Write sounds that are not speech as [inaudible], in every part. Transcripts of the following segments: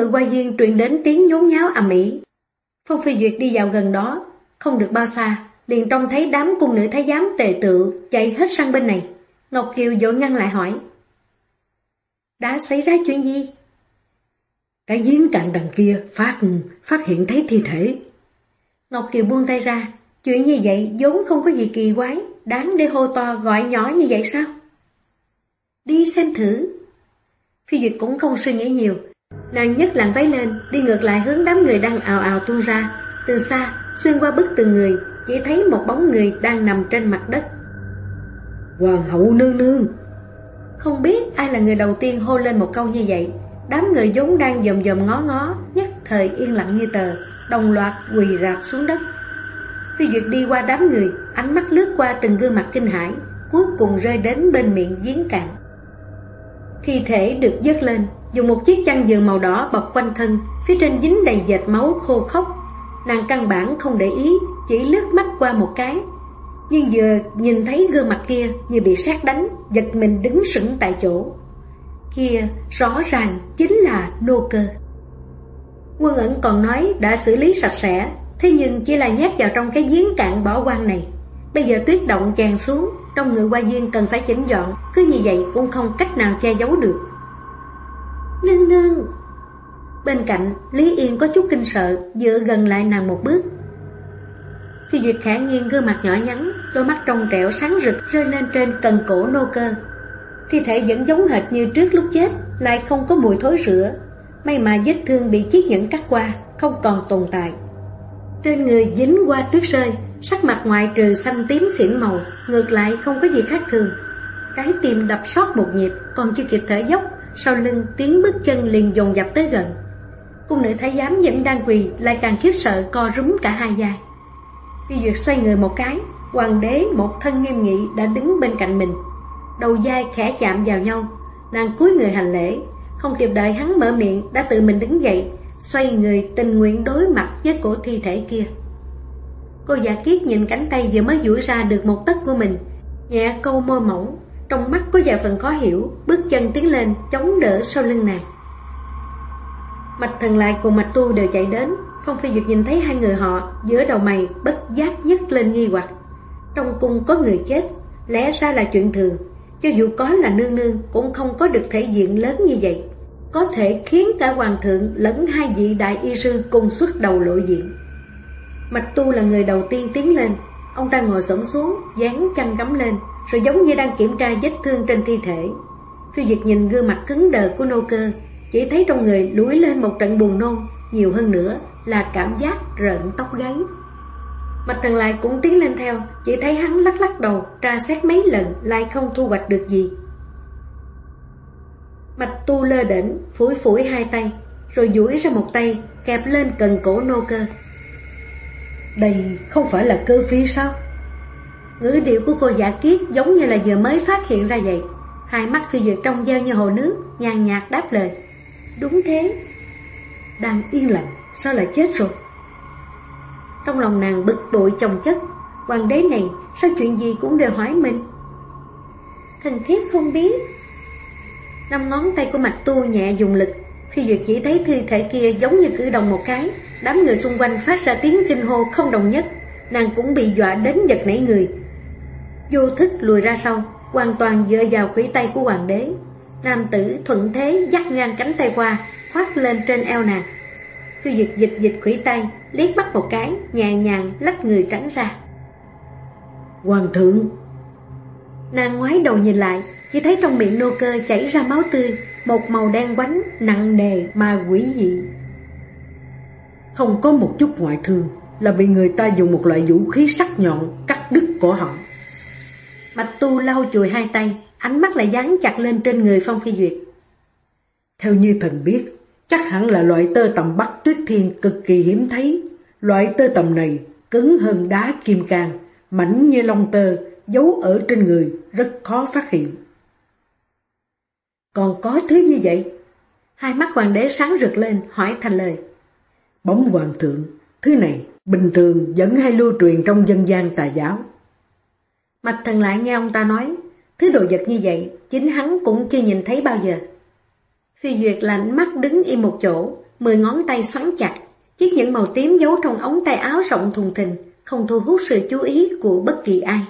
người qua viên truyền đến tiếng nhốn nháo ầm ĩ. Phong Phi Duyệt đi vào gần đó, không được bao xa, liền trông thấy đám cung nữ thái giám tề tự chạy hết sang bên này. Ngọc Kiều vội ngăn lại hỏi. Đã xảy ra chuyện gì? Cái giếng cạn đằng kia phát phát hiện thấy thi thể. Ngọc Kiều buông tay ra, chuyện như vậy vốn không có gì kỳ quái, đáng để hô to gọi nhỏ như vậy sao? Đi xem thử. Phi Duyệt cũng không suy nghĩ nhiều, nàng nhấc làn váy lên, đi ngược lại hướng đám người đang ào ào tuôn ra, từ xa, xuyên qua bức tường người, chỉ thấy một bóng người đang nằm trên mặt đất. Hoàng hậu nương nương! Không biết ai là người đầu tiên hô lên một câu như vậy, đám người vốn đang dòm dòm ngó ngó, nhất thời yên lặng như tờ, đồng loạt quỳ rạp xuống đất. Phi Duyệt đi qua đám người, ánh mắt lướt qua từng gương mặt kinh hãi, cuối cùng rơi đến bên miệng giếng cạn. Thi thể được dứt lên, dùng một chiếc chăn giường màu đỏ bọc quanh thân, phía trên dính đầy dệt máu khô khốc. Nàng căn bản không để ý, chỉ lướt mắt qua một cái. Nhưng vừa nhìn thấy gương mặt kia như bị sát đánh, giật mình đứng sững tại chỗ. Kia rõ ràng chính là nô cơ. Quân ẩn còn nói đã xử lý sạch sẽ, thế nhưng chỉ là nhát vào trong cái giếng cạn bỏ quan này. Bây giờ tuyết động tràn xuống, trong người qua viên cần phải chỉnh dọn, cứ như vậy cũng không cách nào che giấu được. Nương nương! Bên cạnh, Lý Yên có chút kinh sợ, dựa gần lại nàng một bước. Khi Duyệt khả nhiên gương mặt nhỏ nhắn, đôi mắt trong trẻo sáng rực rơi lên trên cần cổ nô cơ. Thi thể vẫn giống hệt như trước lúc chết, lại không có mùi thối rữa. May mà vết thương bị chiếc nhẫn cắt qua, không còn tồn tại. Trên người dính qua tuyết rơi, sắc mặt ngoại trừ xanh tím xỉn màu, ngược lại không có gì khác thường. Trái tim đập sót một nhịp, còn chưa kịp thở dốc, sau lưng tiếng bước chân liền dồn dập tới gần. Cung nữ thái giám vẫn đang quỳ, lại càng khiếp sợ co rúm cả hai vai. Phi Duyệt xoay người một cái, hoàng đế một thân nghiêm nghị đã đứng bên cạnh mình. Đầu vai khẽ chạm vào nhau, nàng cúi người hành lễ, không kịp đợi hắn mở miệng đã tự mình đứng dậy, xoay người tình nguyện đối mặt với cổ thi thể kia. Cô giả kiết nhìn cánh tay vừa mới duỗi ra được một tấc của mình, nhẹ câu môi mỏng, trong mắt có vài phần khó hiểu, bước chân tiến lên, chống đỡ sau lưng nàng. Mạch thần lại cùng mạch tu đều chạy đến, Phong Phi Duyệt nhìn thấy hai người họ, giữa đầu mày bất giác nhấc lên nghi hoặc. Trong cung có người chết, lẽ ra là chuyện thường, cho dù có là nương nương cũng không có được thể diện lớn như vậy. Có thể khiến cả hoàng thượng lẫn hai vị đại y sư cùng xuất đầu lộ diện. Mạch tu là người đầu tiên tiến lên, ông ta ngồi xổm xuống, dán chăn gắm lên, rồi giống như đang kiểm tra vết thương trên thi thể. Phiêu Duyệt nhìn gương mặt cứng đờ của nô cơ, chỉ thấy trong người đuổi lên một trận buồn nôn, nhiều hơn nữa là cảm giác rợn tóc gáy. Mạch thần lại cũng tiến lên theo, chỉ thấy hắn lắc lắc đầu, tra xét mấy lần lại không thu hoạch được gì. Mạch tu lơ đỉnh, phủi phủi hai tay, rồi duỗi ra một tay, kẹp lên cần cổ nô cơ. Đây không phải là cơ phi sao? Ngữ điệu của cô giả kiết giống như là vừa mới phát hiện ra vậy. Hai mắt khi duyệt trong dao như hồ nước, nhàn nhạt đáp lời. Đúng thế. Đang yên lặng, sao lại chết rồi? Trong lòng nàng bực bội chồng chất, hoàng đế này sao chuyện gì cũng đều hỏi mình. Thần thiếp không biết. Năm ngón tay của mạch tu nhẹ dùng lực, khi duyệt chỉ thấy thi thể kia giống như cử động một cái, đám người xung quanh phát ra tiếng kinh hô không đồng nhất, nàng cũng bị dọa đến giật nảy người. Vô thức lùi ra sau, hoàn toàn dựa vào khủy tay của hoàng đế. Nam tử thuận thế dắt ngang cánh tay qua, khoát lên trên eo nàng. Phiêu dịch dịch dịch khủy tay, liếc mắt một cái, nhẹ nhàng lách người tránh ra. Hoàng thượng! Nàng ngoái đầu nhìn lại, chỉ thấy trong miệng nô cơ chảy ra máu tươi, một màu đen quánh, nặng nề mà quỷ dị. Không có một chút ngoại thương, là bị người ta dùng một loại vũ khí sắc nhọn cắt đứt cổ họng. Mạch tu lau chùi hai tay, ánh mắt lại dán chặt lên trên người Phong Phi Duyệt. Theo như thần biết, chắc hẳn là loại tơ tầm bắc tuyết thiên cực kỳ hiếm thấy. Loại tơ tầm này cứng hơn đá kim cang, mảnh như lông tơ, giấu ở trên người rất khó phát hiện. Còn có thứ như vậy? Hai mắt hoàng đế sáng rực lên, hỏi thành lời. Bóng hoàng thượng, thứ này bình thường vẫn hay lưu truyền trong dân gian tà giáo. Mạch thần lại nghe ông ta nói, thứ đồ vật như vậy, chính hắn cũng chưa nhìn thấy bao giờ. Phi Duyệt lạnh mắt đứng im một chỗ, mười ngón tay xoắn chặt, chiếc nhẫn màu tím giấu trong ống tay áo rộng thùng thình, không thu hút sự chú ý của bất kỳ ai.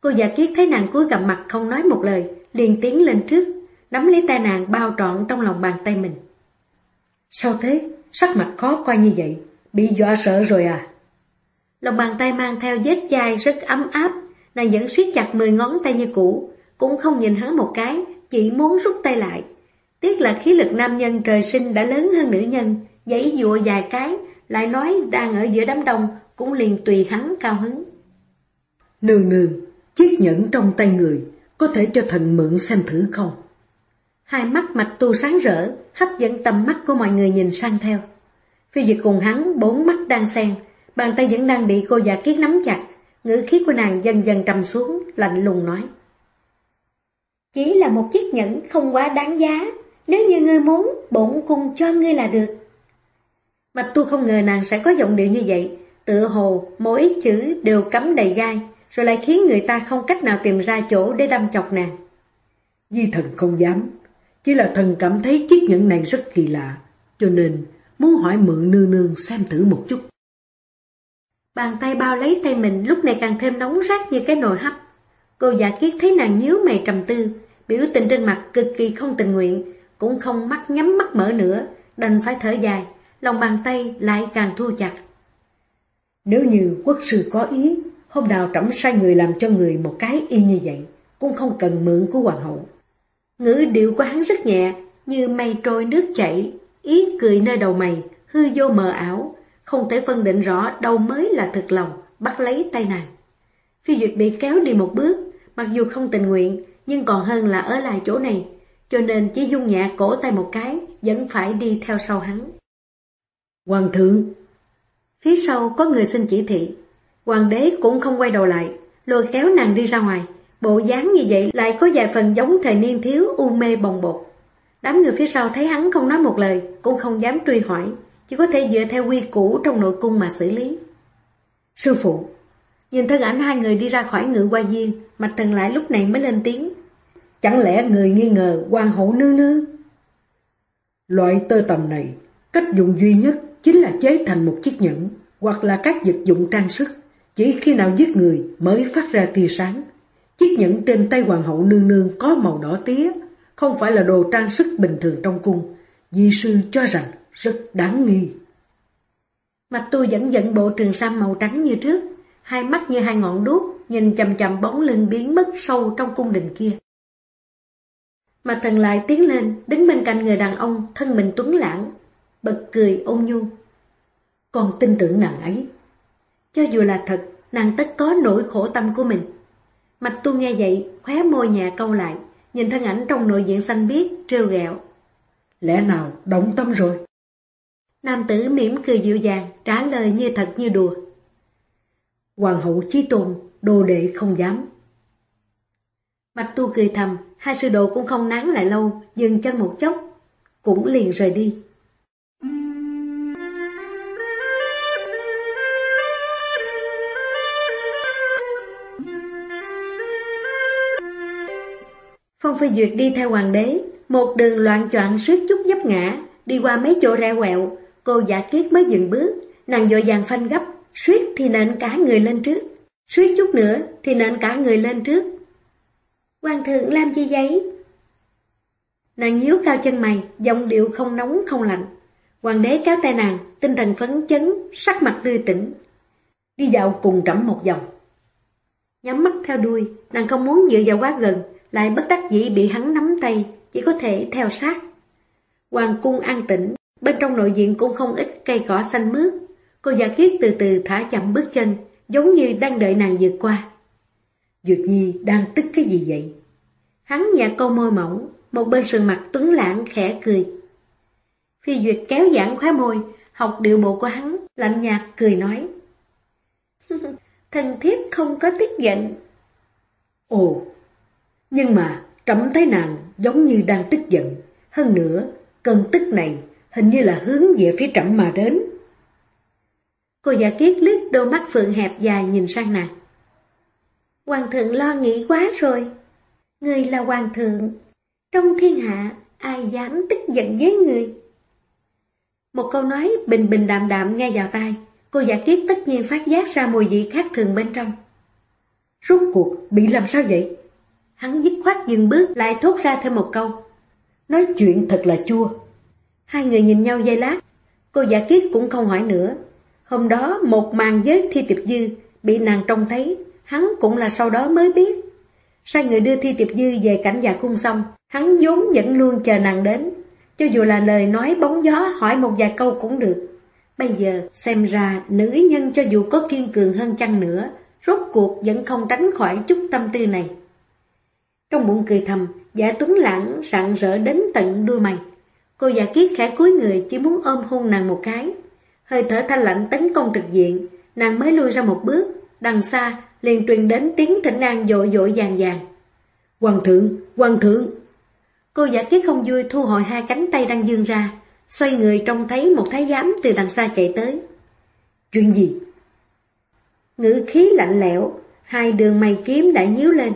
Cô giả kiết thấy nàng cúi gặp mặt không nói một lời, liền tiến lên trước, nắm lấy tay nàng bao trọn trong lòng bàn tay mình. Sao thế? Sắc mặt khó coi như vậy, bị dọa sợ rồi à? Lòng bàn tay mang theo vết chai rất ấm áp, nàng vẫn siết chặt mười ngón tay như cũ, cũng không nhìn hắn một cái, chỉ muốn rút tay lại. Tiếc là khí lực nam nhân trời sinh đã lớn hơn nữ nhân, giấy dụa dài cái, lại nói đang ở giữa đám đông, cũng liền tùy hắn cao hứng. Nương nương, chiếc nhẫn trong tay người, có thể cho thần mượn xem thử không? Hai mắt mạch tu sáng rỡ, hấp dẫn tầm mắt của mọi người nhìn sang theo. Phi Duyệt cùng hắn, bốn mắt đang xen, bàn tay vẫn đang bị cô già kiết nắm chặt, ngữ khí của nàng dần dần trầm xuống, lạnh lùng nói. Chỉ là một chiếc nhẫn không quá đáng giá, nếu như ngươi muốn, bổn cung cho ngươi là được. Mạch tu không ngờ nàng sẽ có giọng điệu như vậy, tựa hồ mỗi chữ đều cắm đầy gai, rồi lại khiến người ta không cách nào tìm ra chỗ để đâm chọc nàng. Di thần không dám, chỉ là thần cảm thấy chiếc nhẫn này rất kỳ lạ, cho nên muốn hỏi mượn nương nương xem thử một chút. Bàn tay bao lấy tay mình lúc này càng thêm nóng rát như cái nồi hấp. Cô giả kiết thấy nàng nhíu mày trầm tư, biểu tình trên mặt cực kỳ không tình nguyện, cũng không mắt nhắm mắt mở nữa, đành phải thở dài, lòng bàn tay lại càng thu chặt. Nếu như quốc sư có ý, hôm nào trẫm sai người làm cho người một cái y như vậy, cũng không cần mượn của hoàng hậu. Ngữ điệu của hắn rất nhẹ, như mây trôi nước chảy, ý cười nơi đầu mày, hư vô mờ ảo, không thể phân định rõ đâu mới là thực lòng, bắt lấy tay nàng. Phi Duyệt bị kéo đi một bước, mặc dù không tình nguyện, nhưng còn hơn là ở lại chỗ này, cho nên chỉ dung nhẹ cổ tay một cái, vẫn phải đi theo sau hắn. Hoàng thượng! Phía sau có người xin chỉ thị, hoàng đế cũng không quay đầu lại, lôi kéo nàng đi ra ngoài, bộ dáng như vậy lại có vài phần giống thời niên thiếu u mê bồng bột. Đám người phía sau thấy hắn không nói một lời, cũng không dám truy hỏi, chỉ có thể dựa theo quy củ trong nội cung mà xử lý. Sư phụ, nhìn thân ảnh hai người đi ra khỏi ngự qua viên, mạch thần lại lúc này mới lên tiếng. Chẳng lẽ người nghi ngờ quan hổ nương nương? Loại tơ tầm này, cách dùng duy nhất chính là chế thành một chiếc nhẫn hoặc là các vật dụng trang sức. Chỉ khi nào giết người mới phát ra tia sáng. Chiếc nhẫn trên tay hoàng hậu nương nương có màu đỏ tía, không phải là đồ trang sức bình thường trong cung. Di sư cho rằng rất đáng nghi. mặt tôi vẫn giận bộ trường sam màu trắng như trước, hai mắt như hai ngọn đuốc, nhìn chầm chầm bóng lưng biến mất sâu trong cung đình kia. Mặt thần lại tiến lên, đứng bên cạnh người đàn ông, thân mình tuấn lãng, bật cười ôn nhu. Còn tin tưởng nàng ấy. Cho dù là thật, nàng tất có nỗi khổ tâm của mình. Mạch tu nghe vậy, khóe môi nhà câu lại, nhìn thân ảnh trong nội diện xanh biếc, trêu ghẹo. Lẽ nào động tâm rồi? Nam tử mỉm cười dịu dàng, trả lời như thật như đùa. Hoàng hậu chí tôn, đồ đệ không dám. Mạch tu cười thầm, hai sư đồ cũng không nán lại lâu, dừng chân một chốc, cũng liền rời đi. Phong Phi Duyệt đi theo hoàng đế, một đường loạn choạng suýt chút dấp ngã, đi qua mấy chỗ rẽ quẹo, cô giả kiết mới dừng bước, nàng dội vàng phanh gấp, suýt thì nện cả người lên trước, suýt chút nữa thì nện cả người lên trước. Hoàng thượng làm gì vậy? Nàng nhíu cao chân mày, giọng điệu không nóng không lạnh. Hoàng đế kéo tay nàng, tinh thần phấn chấn, sắc mặt tươi tỉnh. Đi dạo cùng trẫm một vòng. Nhắm mắt theo đuôi, nàng không muốn dựa vào quá gần, lại bất đắc dĩ bị hắn nắm tay, chỉ có thể theo sát. Hoàng cung an tĩnh, bên trong nội diện cũng không ít cây cỏ xanh mướt. Cô giả kiết từ từ thả chậm bước chân, giống như đang đợi nàng vượt qua. Duyệt Nhi đang tức cái gì vậy? Hắn nhả câu môi mỏng, một bên sườn mặt tuấn lãng khẽ cười. Phi Duyệt kéo giãn khóe môi, học điệu bộ của hắn, lạnh nhạt cười nói. [laughs] Thần thiếp không có tức giận, Ồ, nhưng mà trẫm thấy nàng giống như đang tức giận. Hơn nữa, cơn tức này hình như là hướng về phía trận mà đến. Cô giả kiết lướt đôi mắt phượng hẹp dài nhìn sang nàng. Hoàng thượng lo nghĩ quá rồi. Người là hoàng thượng. Trong thiên hạ, ai dám tức giận với người? Một câu nói bình bình đạm đạm nghe vào tai, cô giả kiết tất nhiên phát giác ra mùi vị khác thường bên trong. Rốt cuộc bị làm sao vậy? Hắn dứt khoát dừng bước lại thốt ra thêm một câu. Nói chuyện thật là chua. Hai người nhìn nhau giây lát, cô giả kiết cũng không hỏi nữa. Hôm đó một màn với thi tiệp dư bị nàng trông thấy, hắn cũng là sau đó mới biết. Sai người đưa thi tiệp dư về cảnh già cung xong, hắn vốn vẫn luôn chờ nàng đến. Cho dù là lời nói bóng gió hỏi một vài câu cũng được. Bây giờ xem ra nữ nhân cho dù có kiên cường hơn chăng nữa, rốt cuộc vẫn không tránh khỏi chút tâm tư này. Trong bụng cười thầm, giả tuấn lãng rạng rỡ đến tận đuôi mày. Cô giả kiết khẽ cúi người chỉ muốn ôm hôn nàng một cái. Hơi thở thanh lạnh tấn công trực diện, nàng mới lui ra một bước, đằng xa liền truyền đến tiếng thỉnh an dội dội vàng vàng. Hoàng thượng, hoàng thượng! Cô giả kiết không vui thu hồi hai cánh tay đang dương ra, xoay người trông thấy một thái giám từ đằng xa chạy tới. Chuyện gì? Ngữ khí lạnh lẽo, hai đường mày kiếm đã nhíu lên.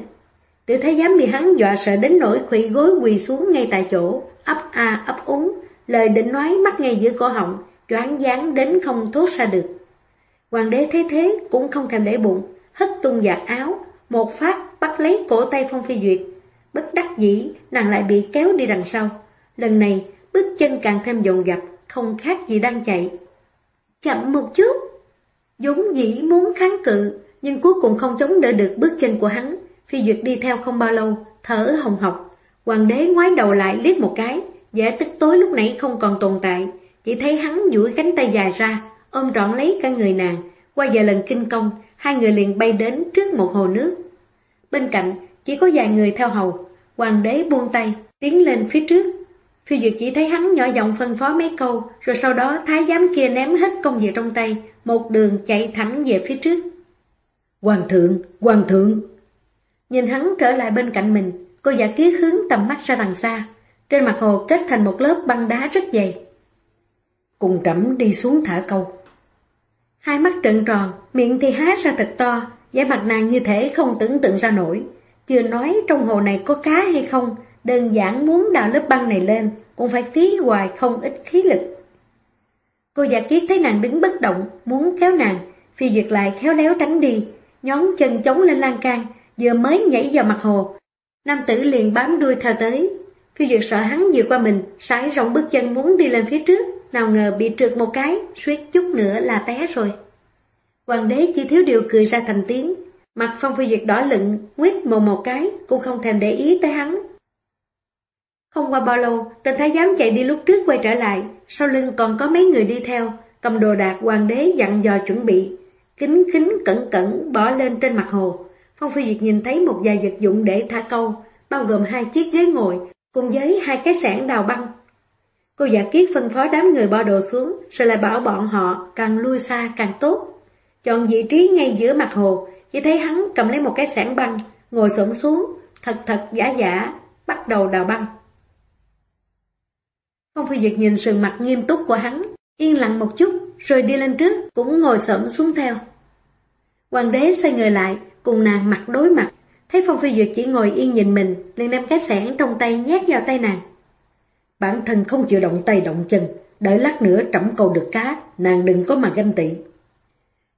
Tiểu thái giám bị hắn dọa sợ đến nỗi khủy gối quỳ xuống ngay tại chỗ, ấp a ấp úng, lời định nói mắc ngay giữa cổ họng, choáng dáng đến không thốt ra được. Hoàng đế thấy thế cũng không thèm để bụng, hất tung giặt áo, một phát bắt lấy cổ tay Phong Phi Duyệt. Bất đắc dĩ, nàng lại bị kéo đi đằng sau. Lần này, bước chân càng thêm dồn dập, không khác gì đang chạy. Chậm một chút. Dũng dĩ muốn kháng cự, nhưng cuối cùng không chống đỡ được bước chân của hắn. Phi Duyệt đi theo không bao lâu, thở hồng học. Hoàng đế ngoái đầu lại liếc một cái, vẻ tức tối lúc nãy không còn tồn tại. Chỉ thấy hắn duỗi cánh tay dài ra, ôm trọn lấy cả người nàng. Qua vài lần kinh công, hai người liền bay đến trước một hồ nước. Bên cạnh, chỉ có vài người theo hầu. Hoàng đế buông tay, tiến lên phía trước. Phi Duyệt chỉ thấy hắn nhỏ giọng phân phó mấy câu, rồi sau đó thái giám kia ném hết công việc trong tay, một đường chạy thẳng về phía trước. Hoàng thượng, hoàng thượng! Nhìn hắn trở lại bên cạnh mình, cô giả ký hướng tầm mắt ra đằng xa. Trên mặt hồ kết thành một lớp băng đá rất dày. Cùng trẫm đi xuống thả câu. Hai mắt trợn tròn, miệng thì há ra thật to, vẻ mặt nàng như thể không tưởng tượng ra nổi. Chưa nói trong hồ này có cá hay không, đơn giản muốn đào lớp băng này lên, cũng phải phí hoài không ít khí lực. Cô giả kiết thấy nàng đứng bất động, muốn kéo nàng, phi duyệt lại khéo léo tránh đi, nhón chân chống lên lan can, vừa mới nhảy vào mặt hồ. Nam tử liền bám đuôi theo tới. Phi duyệt sợ hắn vừa qua mình, sải rộng bước chân muốn đi lên phía trước, nào ngờ bị trượt một cái, suýt chút nữa là té rồi. Hoàng đế chỉ thiếu điều cười ra thành tiếng, mặt phong phi duyệt đỏ lựng, nguyết mồm một cái, cũng không thèm để ý tới hắn. Không qua bao lâu, tên thái giám chạy đi lúc trước quay trở lại, sau lưng còn có mấy người đi theo, cầm đồ đạc hoàng đế dặn dò chuẩn bị. Kính kính cẩn cẩn bỏ lên trên mặt hồ. Phong Phi Duyệt nhìn thấy một vài vật dụng để thả câu, bao gồm hai chiếc ghế ngồi, cùng với hai cái sảng đào băng. Cô giả kiết phân phó đám người bỏ đồ xuống, rồi lại bảo bọn họ càng lui xa càng tốt. Chọn vị trí ngay giữa mặt hồ, chỉ thấy hắn cầm lấy một cái sảng băng, ngồi xổm xuống, thật thật giả giả, bắt đầu đào băng. Phong Phi Duyệt nhìn sườn mặt nghiêm túc của hắn, yên lặng một chút, rồi đi lên trước, cũng ngồi xổm xuống theo. Hoàng đế xoay người lại, cùng nàng mặt đối mặt, thấy Phong Phi Duyệt chỉ ngồi yên nhìn mình, liền đem cái sẻn trong tay nhét vào tay nàng. Bản thân không chịu động tay động chân, đợi lát nữa trẫm cầu được cá, nàng đừng có mà ganh tị.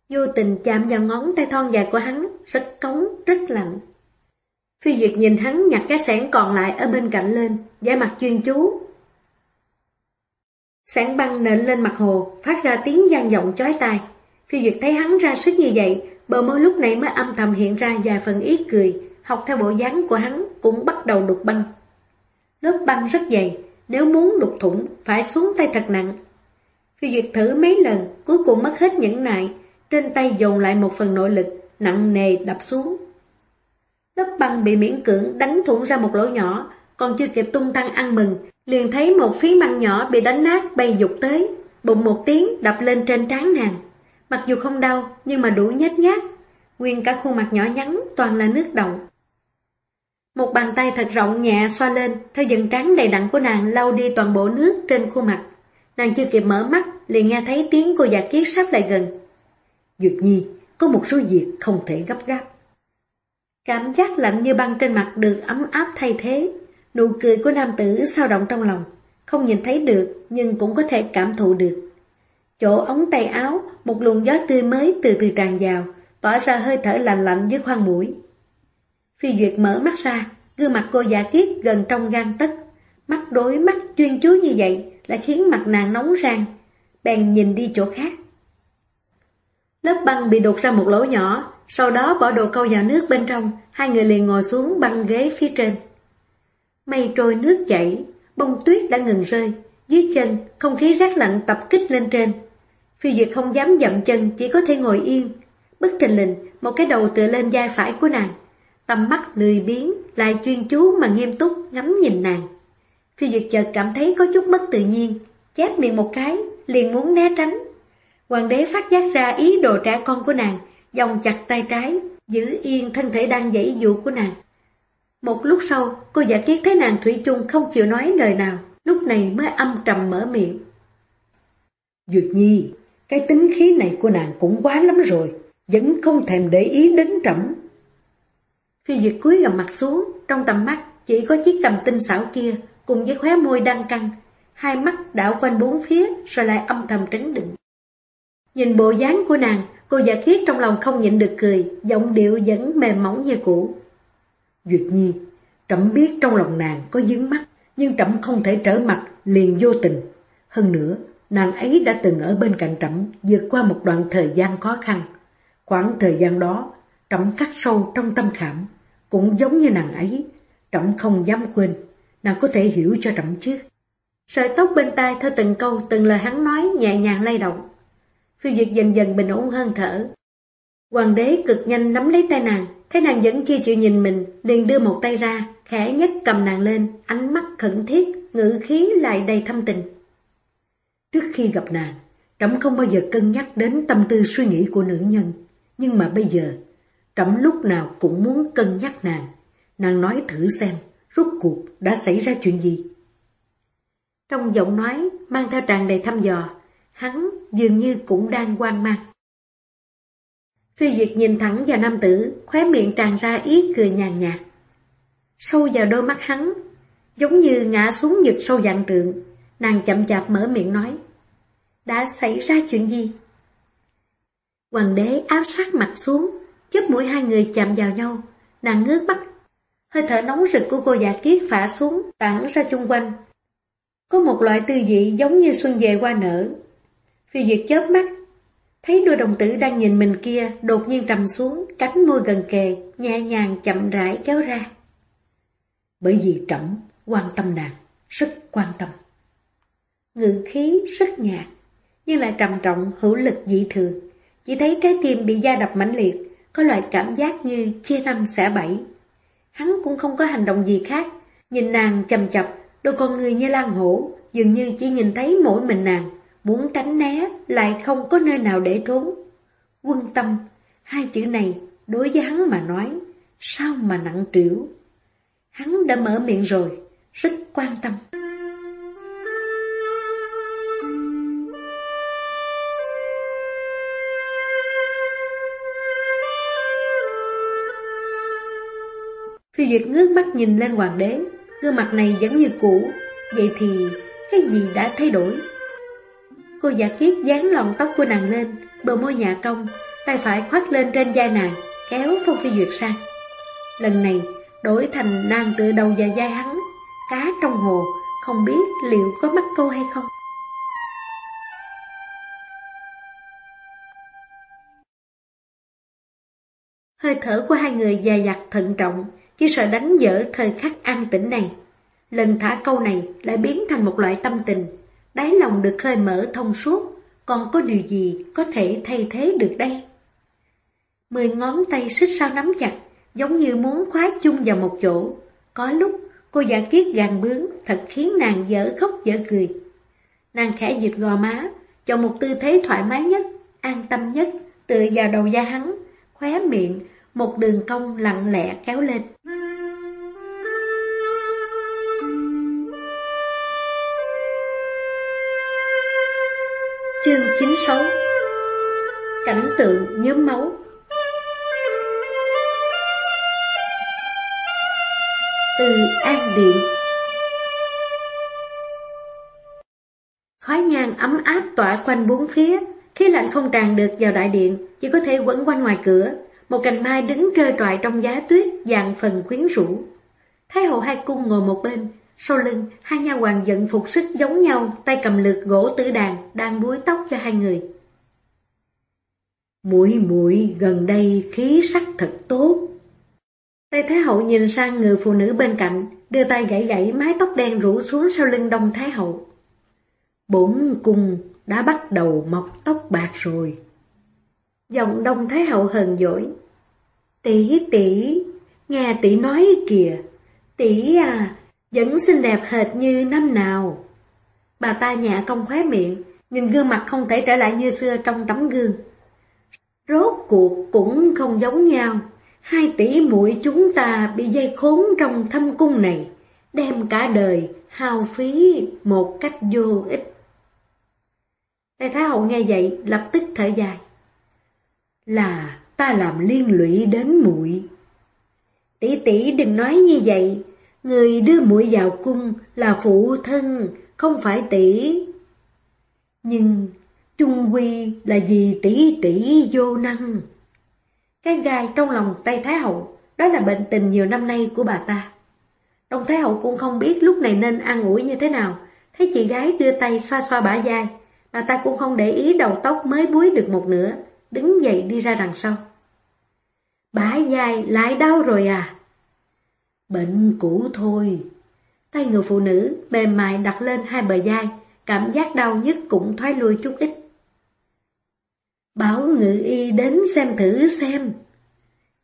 Vô tình chạm vào ngón tay thon dài của hắn, rất cống, rất lạnh. Phi Duyệt nhìn hắn nhặt cái sẻn còn lại ở bên cạnh lên, da mặt chuyên chú, Sẻn băng nện lên mặt hồ, phát ra tiếng gian giọng chói tai. Phi Duyệt thấy hắn ra sức như vậy, bờ môi lúc này mới âm thầm hiện ra vài phần ý cười, học theo bộ dáng của hắn cũng bắt đầu đục băng. Lớp băng rất dày, nếu muốn đục thủng phải xuống tay thật nặng. Phi Duyệt thử mấy lần, cuối cùng mất hết những nại, trên tay dồn lại một phần nội lực, nặng nề đập xuống. Lớp băng bị miễn cưỡng đánh thủng ra một lỗ nhỏ, còn chưa kịp tung tăng ăn mừng, liền thấy một phiến băng nhỏ bị đánh nát bay dục tới, bụng một tiếng đập lên trên trán nàng. Mặc dù không đau, nhưng mà đủ nhét nhát. Nguyên cả khuôn mặt nhỏ nhắn toàn là nước động. Một bàn tay thật rộng nhẹ xoa lên, theo dần trắng đầy đặn của nàng lau đi toàn bộ nước trên khuôn mặt. Nàng chưa kịp mở mắt, liền nghe thấy tiếng cô giả kiết sắp lại gần. Duyệt Nhi, có một số việc không thể gấp gáp. Cảm giác lạnh như băng trên mặt được ấm áp thay thế. Nụ cười của nam tử sao động trong lòng. Không nhìn thấy được, nhưng cũng có thể cảm thụ được. Chỗ ống tay áo, một luồng gió tươi mới từ từ tràn vào, tỏa ra hơi thở lạnh lạnh dưới khoang mũi. Phi Duyệt mở mắt ra, gương mặt cô giả kiết gần trong gan tất. Mắt đối mắt chuyên chú như vậy lại khiến mặt nàng nóng rang. Bèn nhìn đi chỗ khác. Lớp băng bị đột ra một lỗ nhỏ, sau đó bỏ đồ câu vào nước bên trong, hai người liền ngồi xuống băng ghế phía trên. Mây trôi nước chảy, bông tuyết đã ngừng rơi, dưới chân không khí rét lạnh tập kích lên trên. Phi Duyệt không dám dậm chân, chỉ có thể ngồi yên. Bất thình lình, một cái đầu tựa lên vai phải của nàng. Tầm mắt lười biến, lại chuyên chú mà nghiêm túc ngắm nhìn nàng. Phi Duyệt chợt cảm thấy có chút mất tự nhiên, chép miệng một cái, liền muốn né tránh. Hoàng đế phát giác ra ý đồ trả con của nàng, dòng chặt tay trái, giữ yên thân thể đang dãy dụ của nàng. Một lúc sau, cô giả kiết thấy nàng Thủy chung không chịu nói lời nào, lúc này mới âm trầm mở miệng. Duyệt Nhi, cái tính khí này của nàng cũng quá lắm rồi, vẫn không thèm để ý đến trẫm. Phi Duyệt cúi gầm mặt xuống, trong tầm mắt chỉ có chiếc cầm tinh xảo kia cùng với khóe môi đang căng, hai mắt đảo quanh bốn phía rồi lại âm thầm trấn định. Nhìn bộ dáng của nàng, cô giả khiết trong lòng không nhịn được cười, giọng điệu vẫn mềm mỏng như cũ. Duyệt Nhi, trẫm biết trong lòng nàng có dướng mắt, nhưng trẫm không thể trở mặt liền vô tình. Hơn nữa, nàng ấy đã từng ở bên cạnh trẫm vượt qua một đoạn thời gian khó khăn. Khoảng thời gian đó, trẫm khắc sâu trong tâm khảm, cũng giống như nàng ấy, trẫm không dám quên, nàng có thể hiểu cho trẫm chứ. Sợi tóc bên tai theo từng câu, từng lời hắn nói nhẹ nhàng lay động. Phiêu Duyệt dần dần bình ổn hơn thở. Hoàng đế cực nhanh nắm lấy tay nàng, thấy nàng vẫn chưa chịu nhìn mình, liền đưa một tay ra, khẽ nhất cầm nàng lên, ánh mắt khẩn thiết, ngữ khí lại đầy thâm tình. Trước khi gặp nàng, Trẫm không bao giờ cân nhắc đến tâm tư suy nghĩ của nữ nhân, nhưng mà bây giờ, Trẫm lúc nào cũng muốn cân nhắc nàng. Nàng nói thử xem, rốt cuộc đã xảy ra chuyện gì? Trong giọng nói mang theo tràn đầy thăm dò, hắn dường như cũng đang quan mang. Phi Duyệt nhìn thẳng vào nam tử, khóe miệng tràn ra ý cười nhàn nhạt. Sâu vào đôi mắt hắn, giống như ngã xuống vực sâu dạng trượng, nàng chậm chạp mở miệng nói. Đã xảy ra chuyện gì? Hoàng đế áp sát mặt xuống, chớp mũi hai người chạm vào nhau, nàng ngước mắt. Hơi thở nóng rực của cô giả kiết phả xuống, tản ra chung quanh. Có một loại tư vị giống như xuân về qua nở. Phi Duyệt chớp mắt, thấy đôi đồng tử đang nhìn mình kia đột nhiên trầm xuống, cánh môi gần kề, nhẹ nhàng chậm rãi kéo ra. Bởi vì trẫm quan tâm nàng, rất quan tâm. Ngự khí rất nhạt, nhưng lại trầm trọng hữu lực dị thường. Chỉ thấy trái tim bị da đập mãnh liệt, có loại cảm giác như chia năm xẻ bảy. Hắn cũng không có hành động gì khác, nhìn nàng chầm chập, đôi con người như lan hổ, dường như chỉ nhìn thấy mỗi mình nàng, muốn tránh né lại không có nơi nào để trốn. Quân tâm, hai chữ này đối với hắn mà nói, sao mà nặng trĩu. Hắn đã mở miệng rồi, rất quan tâm. Phi Duyệt ngước mắt nhìn lên hoàng đế, gương mặt này vẫn như cũ, vậy thì cái gì đã thay đổi? Cô giả kiết dán lòng tóc của nàng lên, bờ môi nhà cong, tay phải khoát lên trên da nàng, kéo Phong Phi Duyệt sang. Lần này, đổi thành nàng từ đầu và da hắn, cá trong hồ, không biết liệu có mắc câu hay không. Hơi thở của hai người dài dặt thận trọng, chỉ sợ đánh dở thời khắc an tĩnh này. Lần thả câu này lại biến thành một loại tâm tình, đáy lòng được khơi mở thông suốt, còn có điều gì có thể thay thế được đây? Mười ngón tay xích sao nắm chặt, giống như muốn khóa chung vào một chỗ. Có lúc, cô giả kiết gàn bướng, thật khiến nàng dở khóc dở cười. Nàng khẽ dịch gò má, chọn một tư thế thoải mái nhất, an tâm nhất, tựa vào đầu da hắn, khóe miệng, một đường cong lặng lẽ kéo lên. Chương 96 Cảnh tượng nhóm máu. Từ An Điện. Khói nhang ấm áp tỏa quanh bốn phía, Khí lạnh không tràn được vào đại điện, Chỉ có thể quẩn quanh ngoài cửa. Một cành mai đứng trơ trọi trong giá tuyết, Dạng phần quyến rũ. Thái hậu hai cung ngồi một bên sau lưng, hai nha hoàng giận phục sức giống nhau, tay cầm lược gỗ tử đàn, đang búi tóc cho hai người. Mũi mũi gần đây khí sắc thật tốt. Tây Thái Hậu nhìn sang người phụ nữ bên cạnh, đưa tay gãy gãy mái tóc đen rủ xuống sau lưng Đông Thái Hậu. Bổn cung đã bắt đầu mọc tóc bạc rồi. Giọng Đông Thái Hậu hờn dỗi. Tỷ tỷ, nghe tỷ nói kìa, tỷ à, vẫn xinh đẹp hệt như năm nào. Bà ta nhẹ công khóe miệng, nhìn gương mặt không thể trở lại như xưa trong tấm gương. Rốt cuộc cũng không giống nhau, hai tỷ muội chúng ta bị dây khốn trong thâm cung này, đem cả đời hao phí một cách vô ích. Đại Thái Hậu nghe vậy lập tức thở dài. Là ta làm liên lụy đến muội. Tỷ tỷ đừng nói như vậy, Người đưa muội vào cung là phụ thân, không phải tỷ. Nhưng trung quy là vì tỷ tỷ vô năng. Cái gai trong lòng Tây Thái Hậu, đó là bệnh tình nhiều năm nay của bà ta. đồng Thái Hậu cũng không biết lúc này nên ăn ủi như thế nào. Thấy chị gái đưa tay xoa xoa bả vai, bà ta cũng không để ý đầu tóc mới búi được một nửa, đứng dậy đi ra đằng sau. Bả vai lại đau rồi à? Bệnh cũ thôi. Tay người phụ nữ mềm mại đặt lên hai bờ vai, cảm giác đau nhất cũng thoái lui chút ít. Bảo ngự y đến xem thử xem.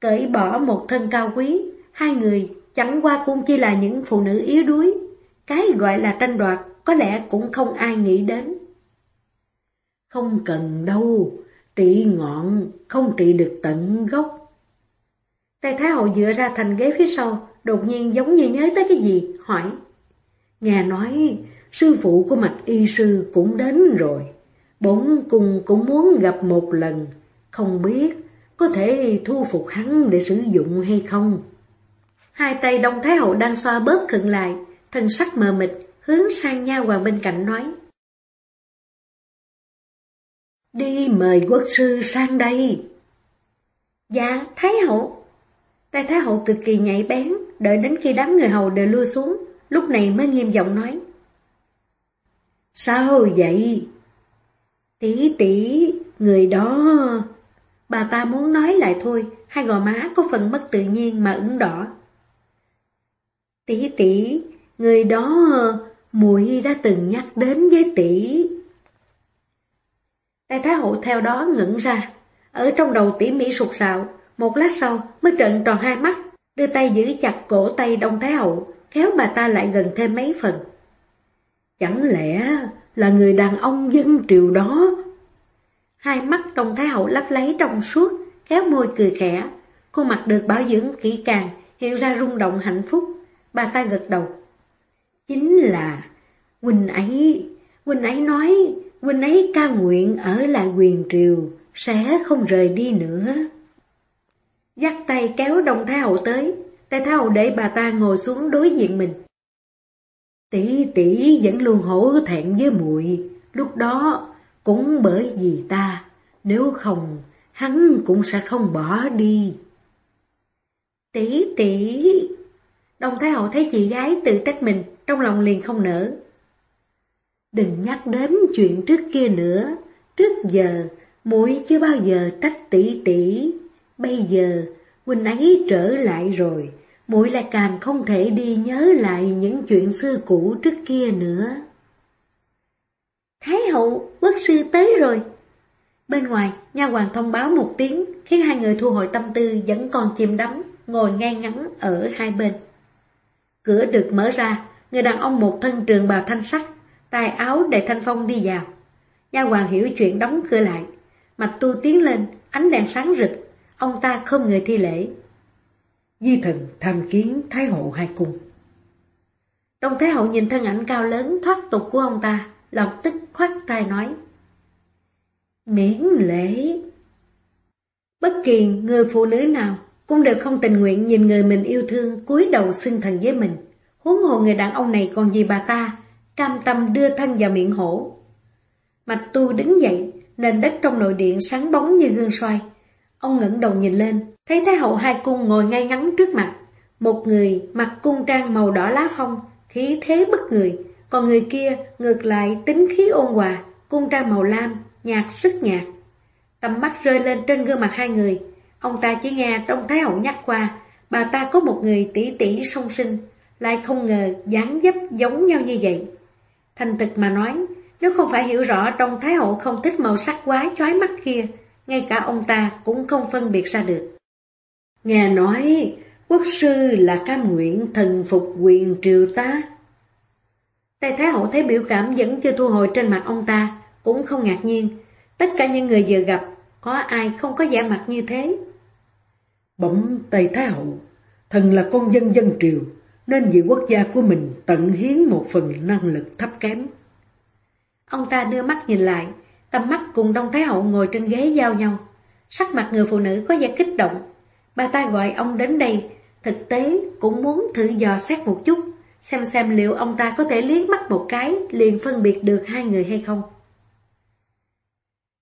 Cởi bỏ một thân cao quý, hai người chẳng qua cũng chỉ là những phụ nữ yếu đuối. Cái gọi là tranh đoạt có lẽ cũng không ai nghĩ đến. Không cần đâu, trị ngọn, không trị được tận gốc. Tay Thái Hậu dựa ra thành ghế phía sau, đột nhiên giống như nhớ tới cái gì, hỏi. Nghe nói, sư phụ của mạch y sư cũng đến rồi. Bốn cùng cũng muốn gặp một lần, không biết có thể thu phục hắn để sử dụng hay không. Hai tay Đông Thái Hậu đang xoa bớt khựng lại, thân sắc mờ mịt, hướng sang nha hoàng bên cạnh nói. Đi mời quốc sư sang đây. Dạ, Thái Hậu. Tay Thái Hậu cực kỳ nhạy bén, đợi đến khi đám người hầu đều lui xuống, lúc này mới nghiêm giọng nói. Sao vậy? Tỷ tỷ, người đó... Bà ta muốn nói lại thôi, hai gò má có phần mất tự nhiên mà ửng đỏ. Tỷ tỷ, người đó muội đã từng nhắc đến với tỷ. Đại Thái Hậu theo đó ngẩn ra, ở trong đầu tỉ mỉ sụt sạo, một lát sau mới trợn tròn hai mắt, đưa tay giữ chặt cổ tay Đông Thái Hậu, kéo bà ta lại gần thêm mấy phần. Chẳng lẽ là người đàn ông dân triều đó? Hai mắt Đông Thái Hậu lấp lấy trong suốt, kéo môi cười khẽ, khuôn mặt được bảo dưỡng kỹ càng, hiện ra rung động hạnh phúc. Bà ta gật đầu. Chính là Huynh ấy, Huynh ấy nói, Huynh ấy ca nguyện ở lại quyền triều, sẽ không rời đi nữa. Dắt tay kéo đồng Thái Hậu tới, tay Thái Hậu để bà ta ngồi xuống đối diện mình. Tỷ tỷ vẫn luôn hổ thẹn với muội lúc đó cũng bởi vì ta, nếu không, hắn cũng sẽ không bỏ đi. Tỷ tỷ, đồng Thái Hậu thấy chị gái tự trách mình, trong lòng liền không nở. Đừng nhắc đến chuyện trước kia nữa, trước giờ muội chưa bao giờ trách tỷ tỷ. Bây giờ, huynh ấy trở lại rồi, muội lại càng không thể đi nhớ lại những chuyện xưa cũ trước kia nữa. Thái hậu, quốc sư tới rồi. Bên ngoài, nha hoàng thông báo một tiếng, khiến hai người thu hồi tâm tư vẫn còn chìm đắm, ngồi ngay ngắn ở hai bên. Cửa được mở ra, người đàn ông một thân trường bào thanh sắc, tài áo đầy thanh phong đi vào. Nha hoàng hiểu chuyện đóng cửa lại, mạch tu tiến lên, ánh đèn sáng rực, Ông ta không người thi lễ. Di thần tham kiến Thái Hậu hai cung. Đông Thái Hậu nhìn thân ảnh cao lớn thoát tục của ông ta, lập tức khoát tay nói. Miễn lễ Bất kỳ người phụ nữ nào cũng đều không tình nguyện nhìn người mình yêu thương cúi đầu xưng thần với mình. Huống hồ người đàn ông này còn gì bà ta, cam tâm đưa thân vào miệng hổ. Mạch tu đứng dậy, nền đất trong nội điện sáng bóng như gương xoay. Ông ngẩng đầu nhìn lên, thấy Thái hậu hai cung ngồi ngay ngắn trước mặt. Một người mặc cung trang màu đỏ lá phong, khí thế bất người, còn người kia ngược lại tính khí ôn hòa, cung trang màu lam, nhạt rất nhạt. Tầm mắt rơi lên trên gương mặt hai người, ông ta chỉ nghe trong Thái hậu nhắc qua, bà ta có một người tỷ tỷ song sinh, lại không ngờ dáng dấp giống nhau như vậy. Thành thực mà nói, nếu không phải hiểu rõ trong Thái hậu không thích màu sắc quá chói mắt kia, ngay cả ông ta cũng không phân biệt ra được. Nghe nói, quốc sư là cam nguyện thần phục quyền triều ta. Tây Thái hậu thấy biểu cảm vẫn chưa thu hồi trên mặt ông ta, cũng không ngạc nhiên. Tất cả những người vừa gặp, có ai không có giả mặt như thế? Bỗng Tây Thái hậu, thần là con dân dân triều, nên vì quốc gia của mình tận hiến một phần năng lực thấp kém. Ông ta đưa mắt nhìn lại, tầm mắt cùng Đông Thái Hậu ngồi trên ghế giao nhau. Sắc mặt người phụ nữ có vẻ kích động. Bà ta gọi ông đến đây, thực tế cũng muốn thử dò xét một chút, xem xem liệu ông ta có thể liếc mắt một cái liền phân biệt được hai người hay không.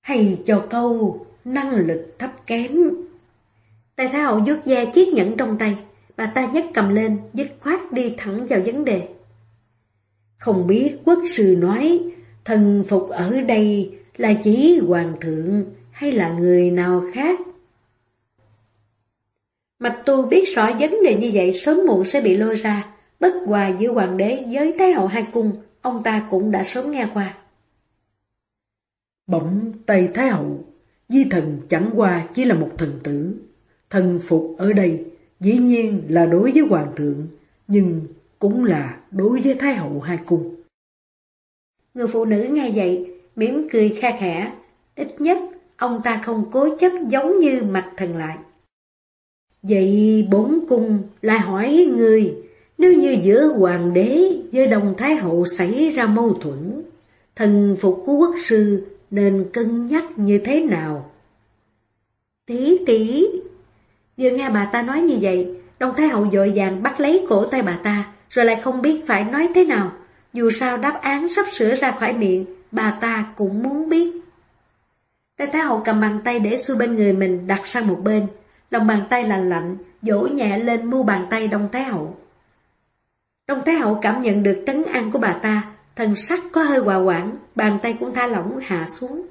Hay cho câu, năng lực thấp kém. Tài Thái Hậu vuốt ve chiếc nhẫn trong tay, bà ta nhấc cầm lên, dứt khoát đi thẳng vào vấn đề. Không biết quốc sư nói, thần phục ở đây là chỉ hoàng thượng hay là người nào khác? Mạch tu biết rõ vấn đề như vậy sớm muộn sẽ bị lôi ra, bất hòa giữa hoàng đế với thái hậu hai cung, ông ta cũng đã sớm nghe qua. Bỗng Tây Thái Hậu, di thần chẳng qua chỉ là một thần tử. Thần phục ở đây dĩ nhiên là đối với hoàng thượng, nhưng cũng là đối với Thái Hậu hai cung. Người phụ nữ nghe vậy, mỉm cười kha khẽ, ít nhất ông ta không cố chấp giống như mặt thần lại. Vậy bốn cung lại hỏi người, nếu như giữa hoàng đế với đồng thái hậu xảy ra mâu thuẫn, thần phục của quốc sư nên cân nhắc như thế nào? tí tí vừa nghe bà ta nói như vậy, đồng thái hậu dội vàng bắt lấy cổ tay bà ta, rồi lại không biết phải nói thế nào. Dù sao đáp án sắp sửa ra khỏi miệng, bà ta cũng muốn biết. Tây Thái Hậu cầm bàn tay để xuôi bên người mình đặt sang một bên, lòng bàn tay lạnh lạnh, dỗ nhẹ lên mu bàn tay Đông Thái Hậu. Đông Thái Hậu cảm nhận được trấn an của bà ta, thần sắc có hơi hòa quảng, bàn tay cũng tha lỏng hạ xuống.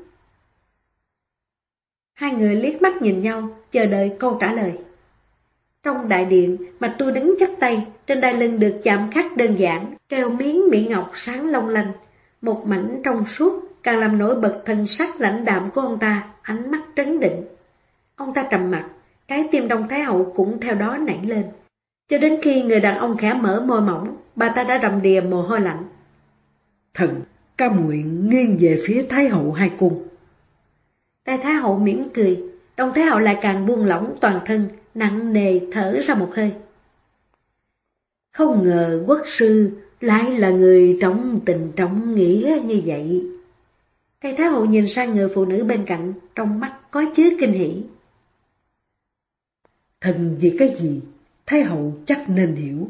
Hai người liếc mắt nhìn nhau, chờ đợi câu trả lời. Trong đại điện, mặt Tu đứng chắp tay, trên đai lưng được chạm khắc đơn giản, treo miếng mỹ ngọc sáng long lanh. Một mảnh trong suốt, càng làm nổi bật thân sắc lãnh đạm của ông ta, ánh mắt trấn định. Ông ta trầm mặt, trái tim Đông Thái Hậu cũng theo đó nảy lên. Cho đến khi người đàn ông khẽ mở môi mỏng, bà ta đã rầm đìa mồ hôi lạnh. Thần cam nguyện nghiêng về phía Thái Hậu hai cung. Tay Thái Hậu mỉm cười, Đông Thái Hậu lại càng buông lỏng toàn thân, nặng nề thở ra một hơi. Không ngờ quốc sư lại là người trọng tình trọng nghĩa như vậy. Thầy Thái Hậu nhìn sang người phụ nữ bên cạnh, trong mắt có chứa kinh hỉ. Thần vì cái gì, Thái Hậu chắc nên hiểu.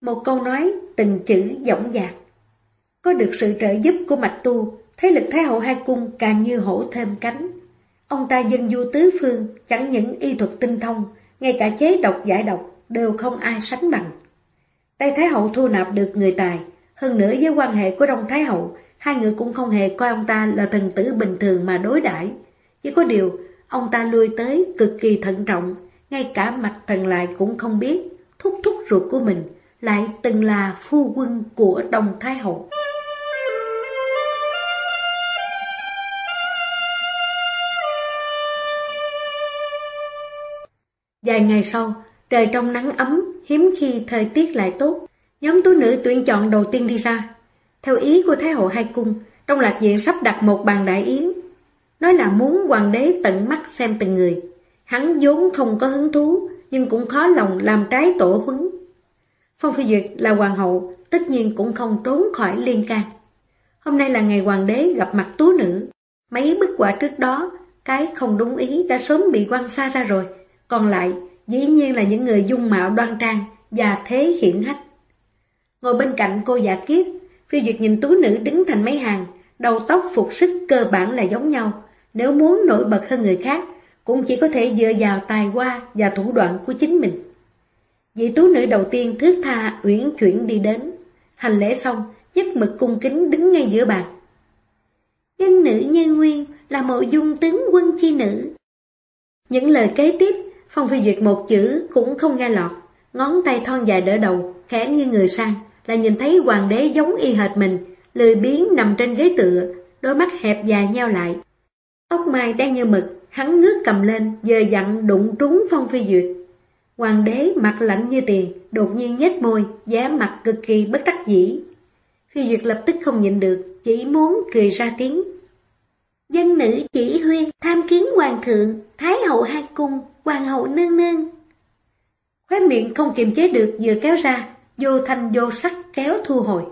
Một câu nói, từng chữ dõng dạc. Có được sự trợ giúp của mạch tu, thế lực Thái Hậu hai cung càng như hổ thêm cánh. Ông ta dân du tứ phương, chẳng những y thuật tinh thông, ngay cả chế độc giải độc đều không ai sánh bằng. Tây Thái Hậu thu nạp được người tài, hơn nữa với quan hệ của Đông Thái Hậu, hai người cũng không hề coi ông ta là thần tử bình thường mà đối đãi. Chỉ có điều, ông ta lui tới cực kỳ thận trọng, ngay cả mặt thần lại cũng không biết, thúc thúc ruột của mình lại từng là phu quân của Đông Thái Hậu. Vài ngày sau, trời trong nắng ấm, hiếm khi thời tiết lại tốt. Nhóm tú nữ tuyển chọn đầu tiên đi ra. Theo ý của Thái hậu Hai Cung, trong lạc diện sắp đặt một bàn đại yến. Nói là muốn hoàng đế tận mắt xem từng người. Hắn vốn không có hứng thú, nhưng cũng khó lòng làm trái tổ huấn. Phong Phi Duyệt là hoàng hậu, tất nhiên cũng không trốn khỏi liên can. Hôm nay là ngày hoàng đế gặp mặt tú nữ. Mấy bức quả trước đó, cái không đúng ý đã sớm bị quăng xa ra rồi. Còn lại, dĩ nhiên là những người dung mạo đoan trang và thế hiển hách. Ngồi bên cạnh cô giả kiếp phi duyệt nhìn tú nữ đứng thành mấy hàng, đầu tóc phục sức cơ bản là giống nhau. Nếu muốn nổi bật hơn người khác, cũng chỉ có thể dựa vào tài hoa và thủ đoạn của chính mình. Vị tú nữ đầu tiên thước tha uyển chuyển đi đến, hành lễ xong, nhất mực cung kính đứng ngay giữa bàn. Dân nữ Nhân nguyên là mộ dung tướng quân chi nữ. Những lời kế tiếp, Phong Phi Duyệt một chữ cũng không nghe lọt, ngón tay thon dài đỡ đầu, khẽ như người sang, là nhìn thấy hoàng đế giống y hệt mình, lười biếng nằm trên ghế tựa, đôi mắt hẹp dài nheo lại. Tóc mai đang như mực, hắn ngước cầm lên, giờ dặn đụng trúng Phong Phi Duyệt. Hoàng đế mặt lạnh như tiền, đột nhiên nhếch môi, giá mặt cực kỳ bất đắc dĩ. Phi Duyệt lập tức không nhịn được, chỉ muốn cười ra tiếng. Dân nữ chỉ huyên tham kiến hoàng thượng, thái hậu hai cung, hoàng hậu nương nương. Khóe miệng không kiềm chế được vừa kéo ra, vô thanh vô sắc kéo thu hồi.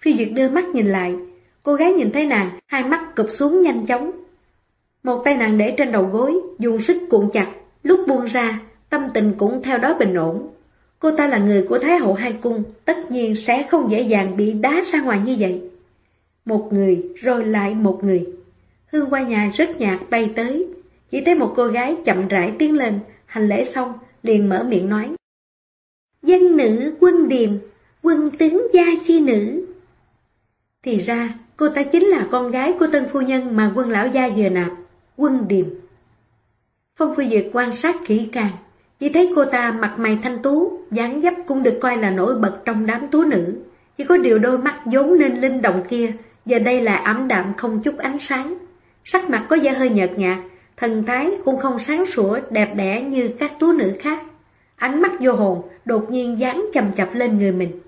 Phi Duyệt đưa mắt nhìn lại, cô gái nhìn thấy nàng, hai mắt cụp xuống nhanh chóng. Một tay nàng để trên đầu gối, dùng sức cuộn chặt, lúc buông ra, tâm tình cũng theo đó bình ổn. Cô ta là người của Thái hậu hai cung, tất nhiên sẽ không dễ dàng bị đá ra ngoài như vậy. Một người, rồi lại một người. Hương qua nhà rất nhạt bay tới, chỉ thấy một cô gái chậm rãi tiến lên, hành lễ xong, liền mở miệng nói. Dân nữ quân điềm, quân tướng gia chi nữ. Thì ra, cô ta chính là con gái của tân phu nhân mà quân lão gia vừa nạp, quân điềm. Phong Phi Duyệt quan sát kỹ càng, chỉ thấy cô ta mặt mày thanh tú, dáng dấp cũng được coi là nổi bật trong đám tú nữ. Chỉ có điều đôi mắt vốn nên linh động kia, giờ đây là ấm đạm không chút ánh sáng. Sắc mặt có da hơi nhợt nhạt, thần thái cũng không sáng sủa, đẹp đẽ như các tú nữ khác. Ánh mắt vô hồn, đột nhiên dán chầm chập lên người mình.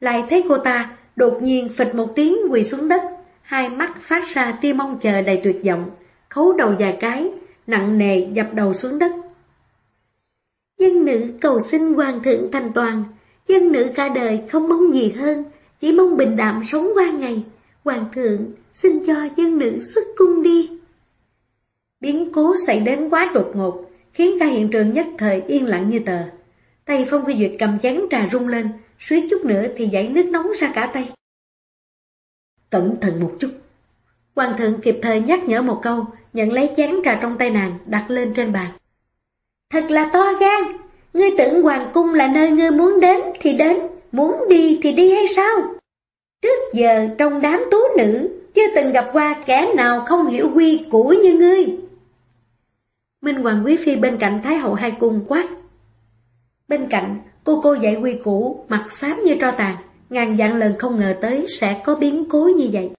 Lại thấy cô ta, đột nhiên phịch một tiếng quỳ xuống đất, hai mắt phát ra tia mong chờ đầy tuyệt vọng, khấu đầu dài cái, nặng nề dập đầu xuống đất. Dân nữ cầu xin hoàng thượng thành toàn, dân nữ cả đời không mong gì hơn, chỉ mong bình đạm sống qua ngày. Hoàng thượng xin cho dân nữ xuất cung đi. Biến cố xảy đến quá đột ngột, khiến cả hiện trường nhất thời yên lặng như tờ. Tay Phong Phi Duyệt cầm chén trà rung lên, suýt chút nữa thì dãy nước nóng ra cả tay. Cẩn thận một chút. Hoàng thượng kịp thời nhắc nhở một câu, nhận lấy chén trà trong tay nàng, đặt lên trên bàn. Thật là to gan, ngươi tưởng hoàng cung là nơi ngươi muốn đến thì đến, muốn đi thì đi hay sao? Trước giờ trong đám tú nữ, chưa từng gặp qua kẻ nào không hiểu quy củ như ngươi. Minh Hoàng Quý Phi bên cạnh Thái hậu hai cung quát. Bên cạnh, cô cô dạy quy củ, mặt xám như tro tàn, ngàn dặn lần không ngờ tới sẽ có biến cố như vậy.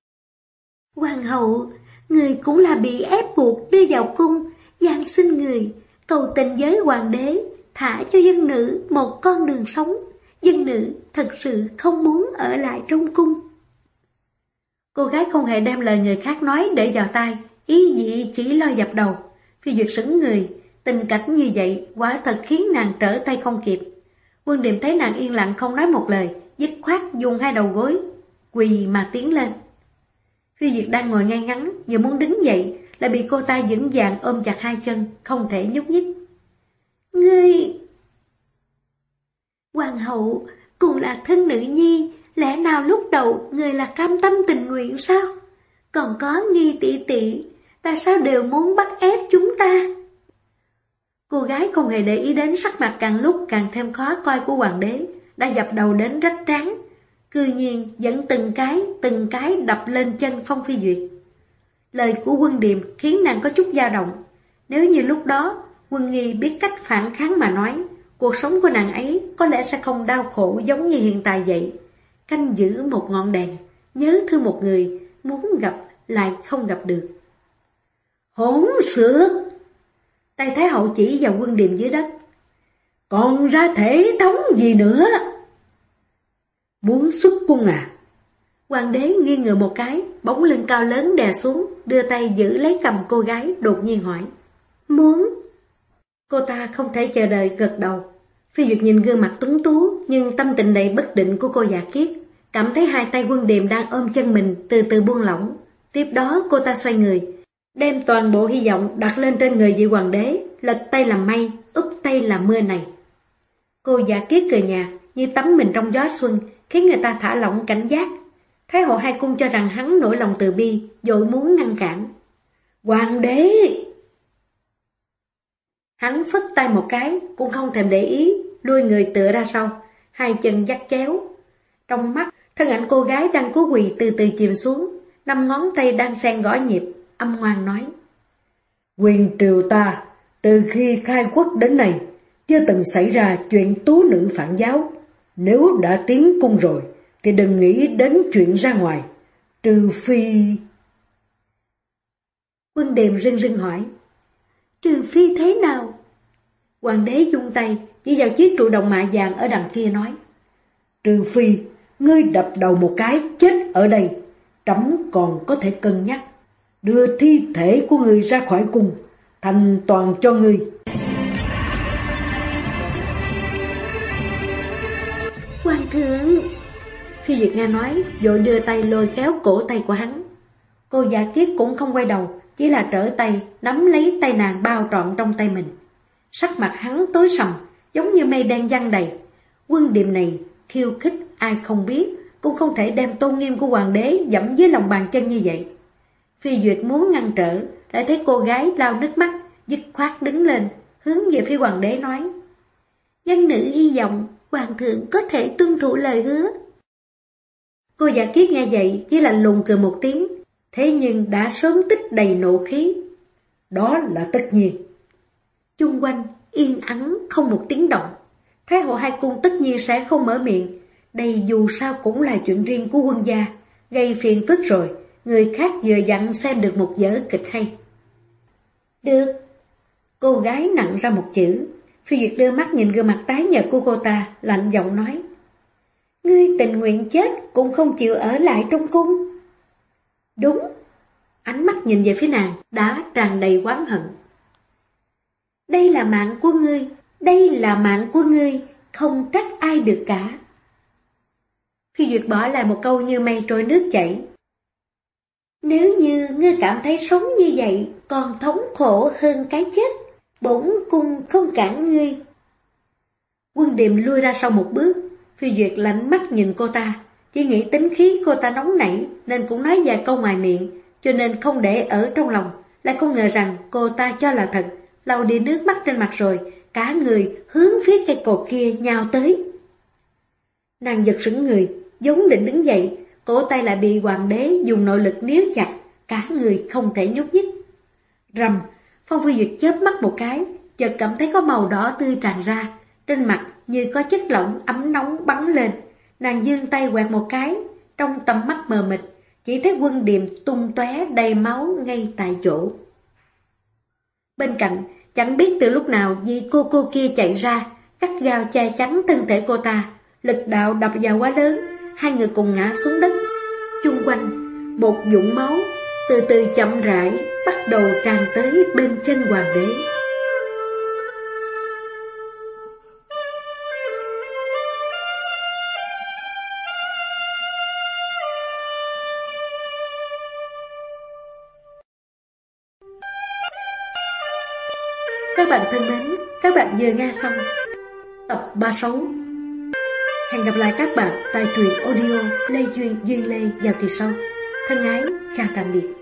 Hoàng hậu, người cũng là bị ép buộc đưa vào cung, gian xin người, cầu tình với hoàng đế, thả cho dân nữ một con đường sống. Dân nữ thật sự không muốn ở lại trong cung. Cô gái không hề đem lời người khác nói để vào tai, ý dị chỉ lo dập đầu. Phi Duyệt sững người, tình cảnh như vậy quả thật khiến nàng trở tay không kịp. Quân Điềm thấy nàng yên lặng không nói một lời, dứt khoát dùng hai đầu gối, quỳ mà tiến lên. Phi Duyệt đang ngồi ngay ngắn, vừa muốn đứng dậy, lại bị cô ta vững vàng ôm chặt hai chân, không thể nhúc nhích. Ngươi... Hoàng hậu, cùng là thân nữ nhi, lẽ nào lúc đầu người là cam tâm tình nguyện sao? Còn có nghi tỷ tỷ, tại sao đều muốn bắt ép chúng ta? Cô gái không hề để ý đến sắc mặt càng lúc càng thêm khó coi của hoàng đế, đã dập đầu đến rách ráng, Cư nhiên dẫn từng cái, từng cái đập lên chân Phong Phi Duyệt. Lời của quân điềm khiến nàng có chút dao động. Nếu như lúc đó, quân nghi biết cách phản kháng mà nói, cuộc sống của nàng ấy có lẽ sẽ không đau khổ giống như hiện tại vậy. Canh giữ một ngọn đèn, nhớ thương một người, muốn gặp lại không gặp được. Hỗn xược! Tay Thái Hậu chỉ vào quân điềm dưới đất. Còn ra thể thống gì nữa? Muốn xuất cung à? Hoàng đế nghiêng ngờ một cái, bóng lưng cao lớn đè xuống, đưa tay giữ lấy cầm cô gái, đột nhiên hỏi. Muốn? Cô ta không thể chờ đợi gật đầu. Phi Duyệt nhìn gương mặt tuấn tú, nhưng tâm tình đầy bất định của cô giả kiết. cảm thấy hai tay quân điềm đang ôm chân mình từ từ buông lỏng. Tiếp đó cô ta xoay người, đem toàn bộ hy vọng đặt lên trên người vị hoàng đế, lật tay làm mây, úp tay làm mưa này. Cô giả kiết cười nhạt, như tắm mình trong gió xuân, khiến người ta thả lỏng cảnh giác. Thái hộ hai cung cho rằng hắn nổi lòng từ bi, dội muốn ngăn cản. Hoàng đế! Hắn phất tay một cái, cũng không thèm để ý, lui người tựa ra sau, hai chân dắt chéo. Trong mắt, thân ảnh cô gái đang cố quỳ từ từ chìm xuống, năm ngón tay đang xen gõ nhịp, âm ngoan nói. Quyền triều ta, từ khi khai quốc đến nay, chưa từng xảy ra chuyện tú nữ phản giáo. Nếu đã tiến cung rồi, thì đừng nghĩ đến chuyện ra ngoài, trừ phi... Quân đềm rưng rưng hỏi, trừ phi thế nào? Hoàng đế dung tay, chỉ vào chiếc trụ đồng mạ vàng ở đằng kia nói, trừ phi, ngươi đập đầu một cái chết ở đây, trẫm còn có thể cân nhắc, đưa thi thể của người ra khỏi cung, thành toàn cho người Hoàng thượng! Phi Việt Nga nói, rồi đưa tay lôi kéo cổ tay của hắn. Cô giả kiết cũng không quay đầu, chỉ là trở tay, nắm lấy tay nàng bao trọn trong tay mình. Sắc mặt hắn tối sầm, giống như mây đen giăng đầy. Quân điềm này, khiêu khích ai không biết, cũng không thể đem tôn nghiêm của hoàng đế dẫm dưới lòng bàn chân như vậy. Phi Duyệt muốn ngăn trở, lại thấy cô gái lau nước mắt, dứt khoát đứng lên, hướng về phía hoàng đế nói. Dân nữ hy vọng hoàng thượng có thể tuân thủ lời hứa. Cô giả kiết nghe vậy chỉ lạnh lùng cười một tiếng, thế nhưng đã sớm tích đầy nộ khí. Đó là tất nhiên. Chung quanh, yên ắng, không một tiếng động. Thái hộ hai cung tất nhiên sẽ không mở miệng. Đây dù sao cũng là chuyện riêng của quân gia, gây phiền phức rồi, người khác vừa dặn xem được một vở kịch hay. Được. Cô gái nặng ra một chữ, Phi Duyệt đưa mắt nhìn gương mặt tái nhợt của cô ta, lạnh giọng nói. Ngươi tình nguyện chết cũng không chịu ở lại trong cung. Đúng. Ánh mắt nhìn về phía nàng đã tràn đầy oán hận. Đây là mạng của ngươi, đây là mạng của ngươi, không trách ai được cả. Phi Duyệt bỏ lại một câu như mây trôi nước chảy. Nếu như ngươi cảm thấy sống như vậy còn thống khổ hơn cái chết, bổn cung không cản ngươi. Quân điềm lui ra sau một bước, Phi Duyệt lạnh mắt nhìn cô ta, chỉ nghĩ tính khí cô ta nóng nảy nên cũng nói vài câu ngoài miệng, cho nên không để ở trong lòng, lại không ngờ rằng cô ta cho là thật, lau đi nước mắt trên mặt rồi, cả người hướng phía cây cột kia nhào tới. Nàng giật sững người, giống định đứng dậy, cổ tay lại bị hoàng đế dùng nội lực níu chặt, cả người không thể nhúc nhích. Rầm, Phong Phi Duyệt chớp mắt một cái, chợt cảm thấy có màu đỏ tươi tràn ra, trên mặt như có chất lỏng ấm nóng bắn lên. Nàng dương tay quẹt một cái, trong tầm mắt mờ mịt, chỉ thấy quân điềm tung tóe đầy máu ngay tại chỗ. Bên cạnh, chẳng biết từ lúc nào vì cô cô kia chạy ra, cắt gao che chắn thân thể cô ta, lực đạo đập vào quá lớn, hai người cùng ngã xuống đất. Chung quanh, một dũng máu từ từ chậm rãi bắt đầu tràn tới bên chân hoàng đế. Các bạn thân mến, các bạn vừa nghe xong tập 36. Hẹn gặp lại các bạn tại truyện audio Lê Duyên Duyên Lê vào kỳ sau. Thân ái, chào tạm biệt.